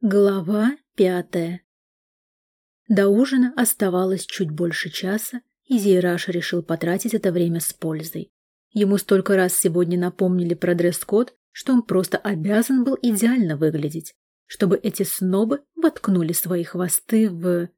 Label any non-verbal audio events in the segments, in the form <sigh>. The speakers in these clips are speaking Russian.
Глава пятая До ужина оставалось чуть больше часа, и Зейраш решил потратить это время с пользой. Ему столько раз сегодня напомнили про дресс-код, что он просто обязан был идеально выглядеть, чтобы эти снобы воткнули свои хвосты в...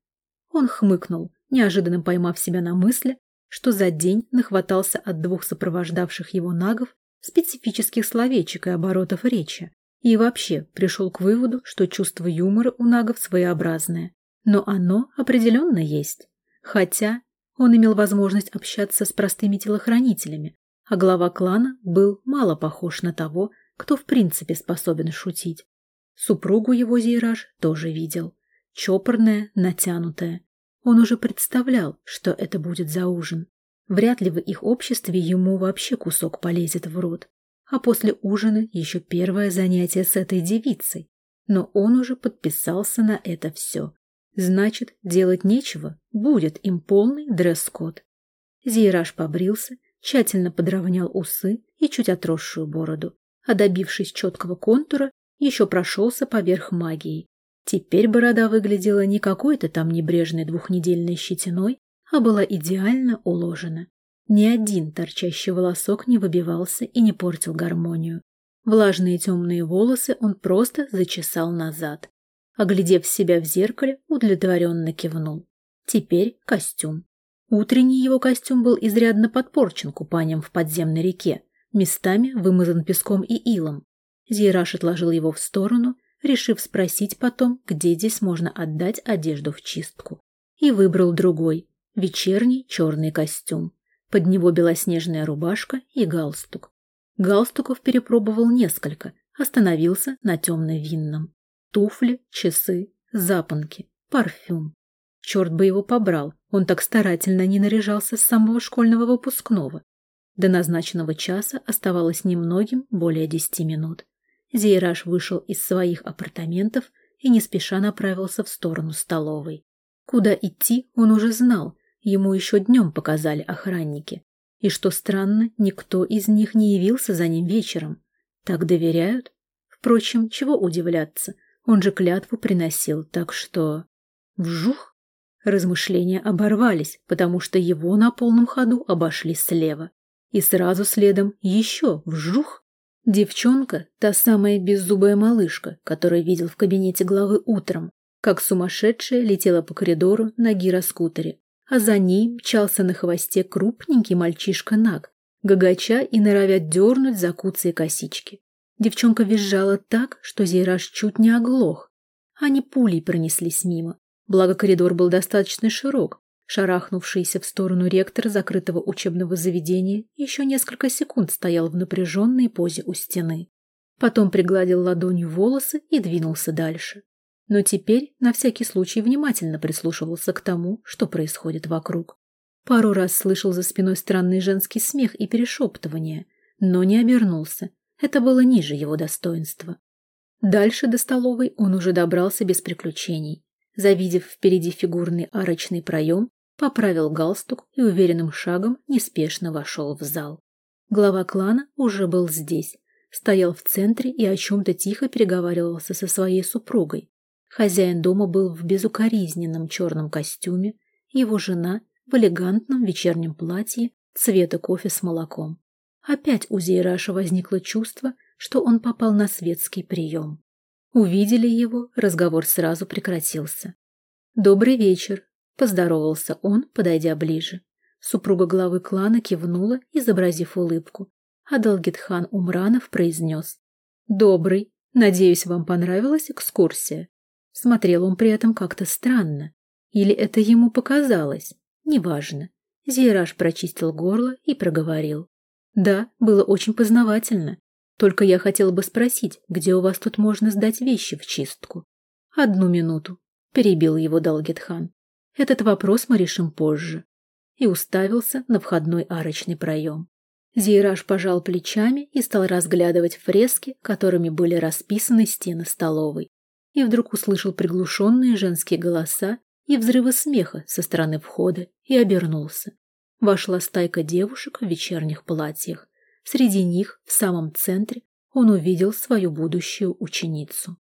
Он хмыкнул, неожиданно поймав себя на мысли, что за день нахватался от двух сопровождавших его нагов специфических словечек и оборотов речи, и вообще пришел к выводу, что чувство юмора у нагов своеобразное. Но оно определенно есть. Хотя он имел возможность общаться с простыми телохранителями, а глава клана был мало похож на того, кто в принципе способен шутить. Супругу его Зейраж тоже видел. Чопорная, натянутая. Он уже представлял, что это будет за ужин. Вряд ли в их обществе ему вообще кусок полезет в рот а после ужина еще первое занятие с этой девицей. Но он уже подписался на это все. Значит, делать нечего, будет им полный дресс-код. Зейраж побрился, тщательно подровнял усы и чуть отросшую бороду, а добившись четкого контура, еще прошелся поверх магии. Теперь борода выглядела не какой-то там небрежной двухнедельной щетиной, а была идеально уложена. Ни один торчащий волосок не выбивался и не портил гармонию. Влажные темные волосы он просто зачесал назад. Оглядев себя в зеркале, удовлетворенно кивнул. Теперь костюм. Утренний его костюм был изрядно подпорчен купанием в подземной реке, местами вымазан песком и илом. Зейраш отложил его в сторону, решив спросить потом, где здесь можно отдать одежду в чистку. И выбрал другой, вечерний черный костюм. Под него белоснежная рубашка и галстук. Галстуков перепробовал несколько, остановился на темно-винном. Туфли, часы, запонки, парфюм. Черт бы его побрал, он так старательно не наряжался с самого школьного выпускного. До назначенного часа оставалось немногим более десяти минут. Зейраж вышел из своих апартаментов и не спеша направился в сторону столовой. Куда идти, он уже знал, ему еще днем показали охранники. И что странно, никто из них не явился за ним вечером. Так доверяют? Впрочем, чего удивляться, он же клятву приносил, так что... Вжух! Размышления оборвались, потому что его на полном ходу обошли слева. И сразу следом еще вжух! Девчонка, та самая беззубая малышка, которую видел в кабинете главы утром, как сумасшедшая летела по коридору на гироскутере, а за ней мчался на хвосте крупненький мальчишка-наг, гагача и норовя дернуть за куцые косички. Девчонка визжала так, что Зейраж чуть не оглох. Они пулей пронеслись мимо, благо коридор был достаточно широк. Шарахнувшийся в сторону ректор закрытого учебного заведения еще несколько секунд стоял в напряженной позе у стены. Потом пригладил ладонью волосы и двинулся дальше но теперь на всякий случай внимательно прислушивался к тому, что происходит вокруг. Пару раз слышал за спиной странный женский смех и перешептывание, но не обернулся. Это было ниже его достоинства. Дальше до столовой он уже добрался без приключений. Завидев впереди фигурный арочный проем, поправил галстук и уверенным шагом неспешно вошел в зал. Глава клана уже был здесь, стоял в центре и о чем-то тихо переговаривался со своей супругой. Хозяин дома был в безукоризненном черном костюме, его жена в элегантном вечернем платье цвета кофе с молоком. Опять у Зейраша возникло чувство, что он попал на светский прием. Увидели его, разговор сразу прекратился. «Добрый вечер», — поздоровался он, подойдя ближе. Супруга главы клана кивнула, изобразив улыбку, а Далгитхан Умранов произнес. «Добрый. Надеюсь, вам понравилась экскурсия?» Смотрел он при этом как-то странно. Или это ему показалось? Неважно. Зейраж прочистил горло и проговорил. Да, было очень познавательно. Только я хотел бы спросить, где у вас тут можно сдать вещи в чистку? Одну минуту. Перебил его Далгетхан. Этот вопрос мы решим позже. И уставился на входной арочный проем. Зейраж пожал плечами и стал разглядывать фрески, которыми были расписаны стены столовой и вдруг услышал приглушенные женские голоса и взрывы смеха со стороны входа и обернулся. Вошла стайка девушек в вечерних платьях. Среди них, в самом центре, он увидел свою будущую ученицу.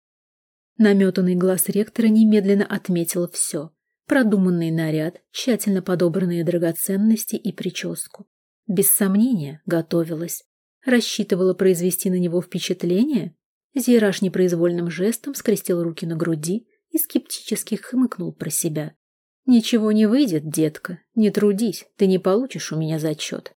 Наметанный глаз ректора немедленно отметил все. Продуманный наряд, тщательно подобранные драгоценности и прическу. Без сомнения, готовилась. Рассчитывала произвести на него впечатление? Зираж непроизвольным жестом скрестил руки на груди и скептически хмыкнул про себя. «Ничего не выйдет, детка. Не трудись, ты не получишь у меня зачет».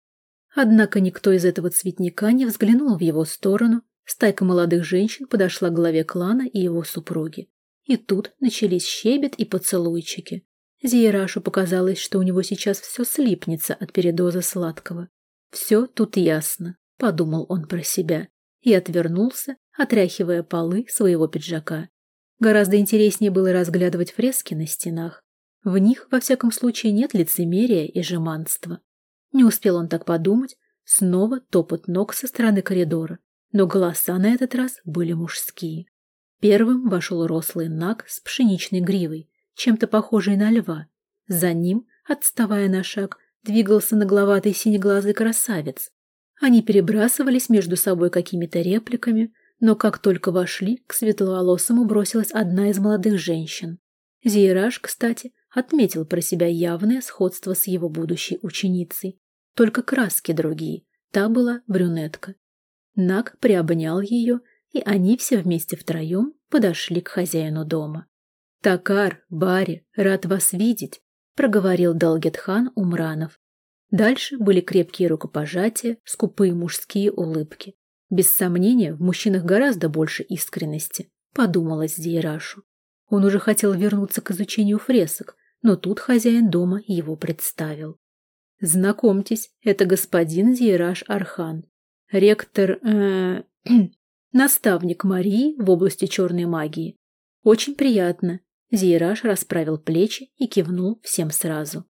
Однако никто из этого цветника не взглянул в его сторону. Стайка молодых женщин подошла к главе клана и его супруги. И тут начались щебет и поцелуйчики. Зиерашу показалось, что у него сейчас все слипнется от передоза сладкого. «Все тут ясно», — подумал он про себя, и отвернулся, отряхивая полы своего пиджака. Гораздо интереснее было разглядывать фрески на стенах. В них, во всяком случае, нет лицемерия и жеманства. Не успел он так подумать, снова топот ног со стороны коридора, но голоса на этот раз были мужские. Первым вошел рослый наг с пшеничной гривой, чем-то похожий на льва. За ним, отставая на шаг, двигался нагловатый синеглазый красавец. Они перебрасывались между собой какими-то репликами, но как только вошли, к светловолосому бросилась одна из молодых женщин. Зейраж, кстати, отметил про себя явное сходство с его будущей ученицей. Только краски другие. Та была брюнетка. Наг приобнял ее, и они все вместе втроем подошли к хозяину дома. «Такар, Барри, рад вас видеть», — проговорил Далгетхан Умранов. Дальше были крепкие рукопожатия, скупые мужские улыбки. Без сомнения, в мужчинах гораздо больше искренности, подумалось Зейрашу. Он уже хотел вернуться к изучению фресок, но тут хозяин дома его представил. Знакомьтесь, это господин Зейраш Архан, ректор, э, <clears throat> наставник Марии в области черной магии. Очень приятно. Зейраж расправил плечи и кивнул всем сразу.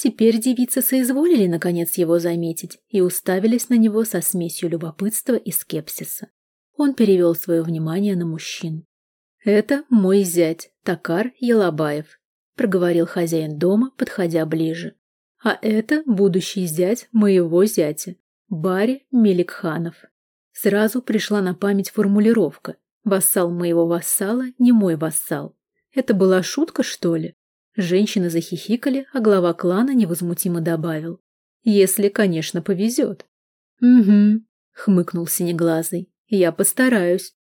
Теперь девицы соизволили наконец его заметить и уставились на него со смесью любопытства и скепсиса. Он перевел свое внимание на мужчин. «Это мой зять, Такар Елабаев», — проговорил хозяин дома, подходя ближе. «А это будущий зять моего зятя, Барри Меликханов». Сразу пришла на память формулировка «Вассал моего вассала не мой вассал». Это была шутка, что ли? Женщины захихикали, а глава клана невозмутимо добавил. Если, конечно, повезет. Угу, хмыкнул синеглазый. Я постараюсь.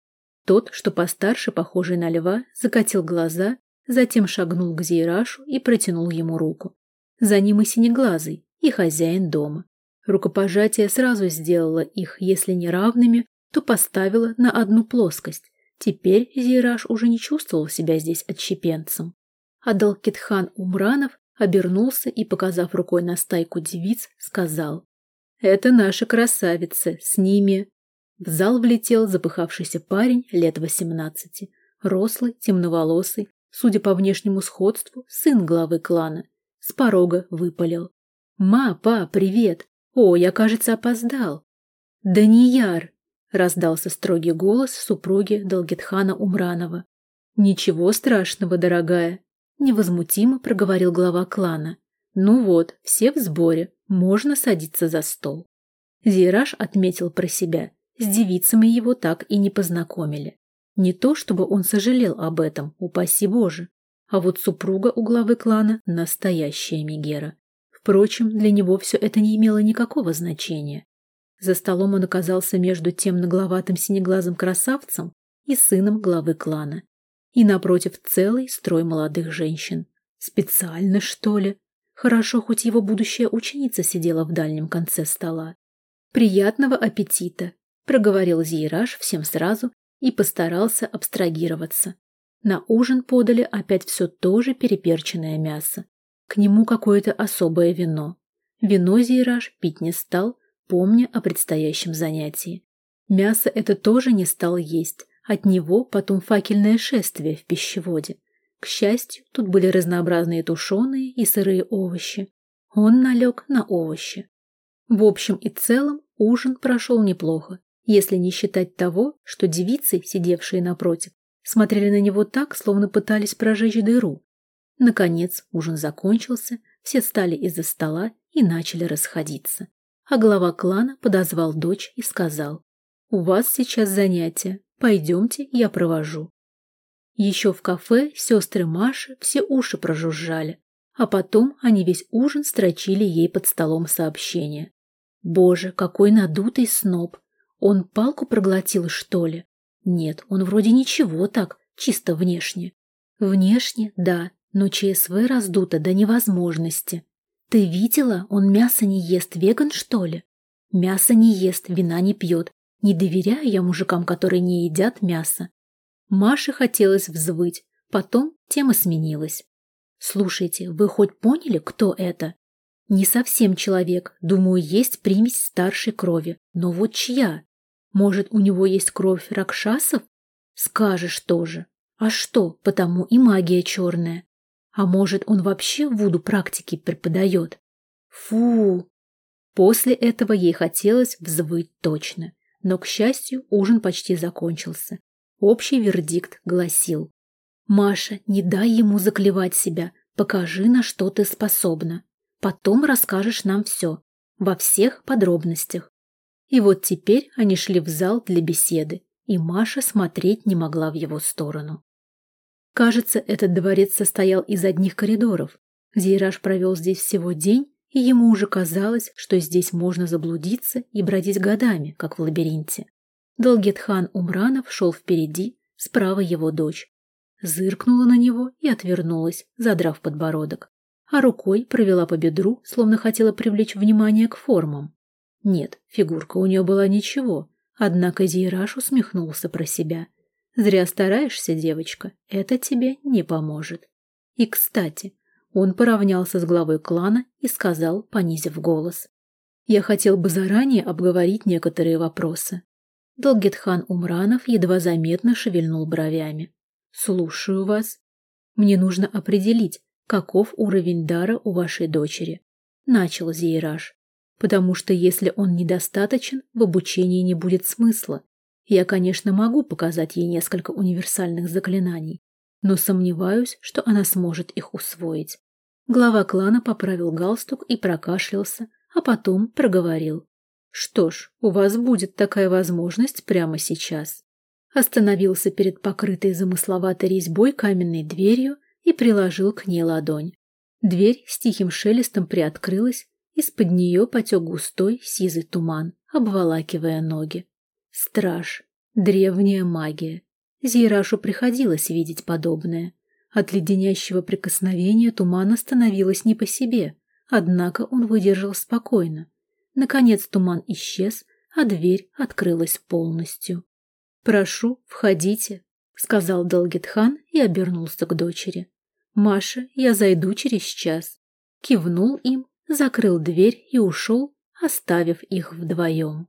Тот, что постарше, похожий на льва, закатил глаза, затем шагнул к Зейрашу и протянул ему руку. За ним и синеглазый, и хозяин дома. Рукопожатие сразу сделало их, если не равными, то поставило на одну плоскость. Теперь Зейраш уже не чувствовал себя здесь отщепенцем. Адалкитхан Умранов обернулся и, показав рукой на стайку девиц, сказал «Это наши красавицы, с ними...» В зал влетел запыхавшийся парень лет восемнадцати, рослый, темноволосый, судя по внешнему сходству, сын главы клана. С порога выпалил. «Ма, па, привет! О, я, кажется, опоздал!» «Данияр!» — раздался строгий голос супруги Долгетхана Умранова. «Ничего страшного, дорогая!» — невозмутимо проговорил глава клана. «Ну вот, все в сборе, можно садиться за стол». Зираж отметил про себя, с девицами его так и не познакомили. Не то, чтобы он сожалел об этом, упаси Боже, а вот супруга у главы клана – настоящая Мегера. Впрочем, для него все это не имело никакого значения. За столом он оказался между тем нагловатым синеглазым красавцем и сыном главы клана. И напротив целый строй молодых женщин. Специально, что ли? Хорошо, хоть его будущая ученица сидела в дальнем конце стола. «Приятного аппетита!» – проговорил Зейраж всем сразу и постарался абстрагироваться. На ужин подали опять все то же переперченное мясо. К нему какое-то особое вино. Вино Зейраж пить не стал, помня о предстоящем занятии. Мясо это тоже не стал есть, от него потом факельное шествие в пищеводе. К счастью, тут были разнообразные тушеные и сырые овощи. Он налег на овощи. В общем и целом ужин прошел неплохо, если не считать того, что девицы, сидевшие напротив, смотрели на него так, словно пытались прожечь дыру. Наконец ужин закончился, все встали из-за стола и начали расходиться а глава клана подозвал дочь и сказал, «У вас сейчас занятие, пойдемте, я провожу». Еще в кафе сестры Маши все уши прожужжали, а потом они весь ужин строчили ей под столом сообщения. Боже, какой надутый сноб! Он палку проглотил, что ли? Нет, он вроде ничего так, чисто внешне. Внешне, да, но ЧСВ раздуто до невозможности. Ты видела, он мясо не ест, веган, что ли? Мясо не ест, вина не пьет. Не доверяю я мужикам, которые не едят мясо. Маше хотелось взвыть, потом тема сменилась. Слушайте, вы хоть поняли, кто это? Не совсем человек, думаю, есть примесь старшей крови, но вот чья? Может, у него есть кровь ракшасов? Скажешь тоже. А что, потому и магия черная. А может, он вообще вуду практики преподает? Фу! После этого ей хотелось взвыть точно. Но, к счастью, ужин почти закончился. Общий вердикт гласил. «Маша, не дай ему заклевать себя. Покажи, на что ты способна. Потом расскажешь нам все. Во всех подробностях». И вот теперь они шли в зал для беседы, и Маша смотреть не могла в его сторону. Кажется, этот дворец состоял из одних коридоров. Зейраж провел здесь всего день, и ему уже казалось, что здесь можно заблудиться и бродить годами, как в лабиринте. Долгетхан Умранов шел впереди, справа его дочь. Зыркнула на него и отвернулась, задрав подбородок, а рукой провела по бедру, словно хотела привлечь внимание к формам. Нет, фигурка у нее была ничего, однако Зейраж усмехнулся про себя – Зря стараешься, девочка, это тебе не поможет. И, кстати, он поравнялся с главой клана и сказал, понизив голос. Я хотел бы заранее обговорить некоторые вопросы. Долгетхан Умранов едва заметно шевельнул бровями. «Слушаю вас. Мне нужно определить, каков уровень дара у вашей дочери», — начал Зейраж. «Потому что если он недостаточен, в обучении не будет смысла, я, конечно, могу показать ей несколько универсальных заклинаний, но сомневаюсь, что она сможет их усвоить. Глава клана поправил галстук и прокашлялся, а потом проговорил. «Что ж, у вас будет такая возможность прямо сейчас». Остановился перед покрытой замысловатой резьбой каменной дверью и приложил к ней ладонь. Дверь с тихим шелестом приоткрылась, из-под нее потек густой сизый туман, обволакивая ноги. Страж. Древняя магия. Зейрашу приходилось видеть подобное. От леденящего прикосновения тумана становилось не по себе, однако он выдержал спокойно. Наконец туман исчез, а дверь открылась полностью. «Прошу, входите», — сказал Долгетхан и обернулся к дочери. «Маша, я зайду через час». Кивнул им, закрыл дверь и ушел, оставив их вдвоем.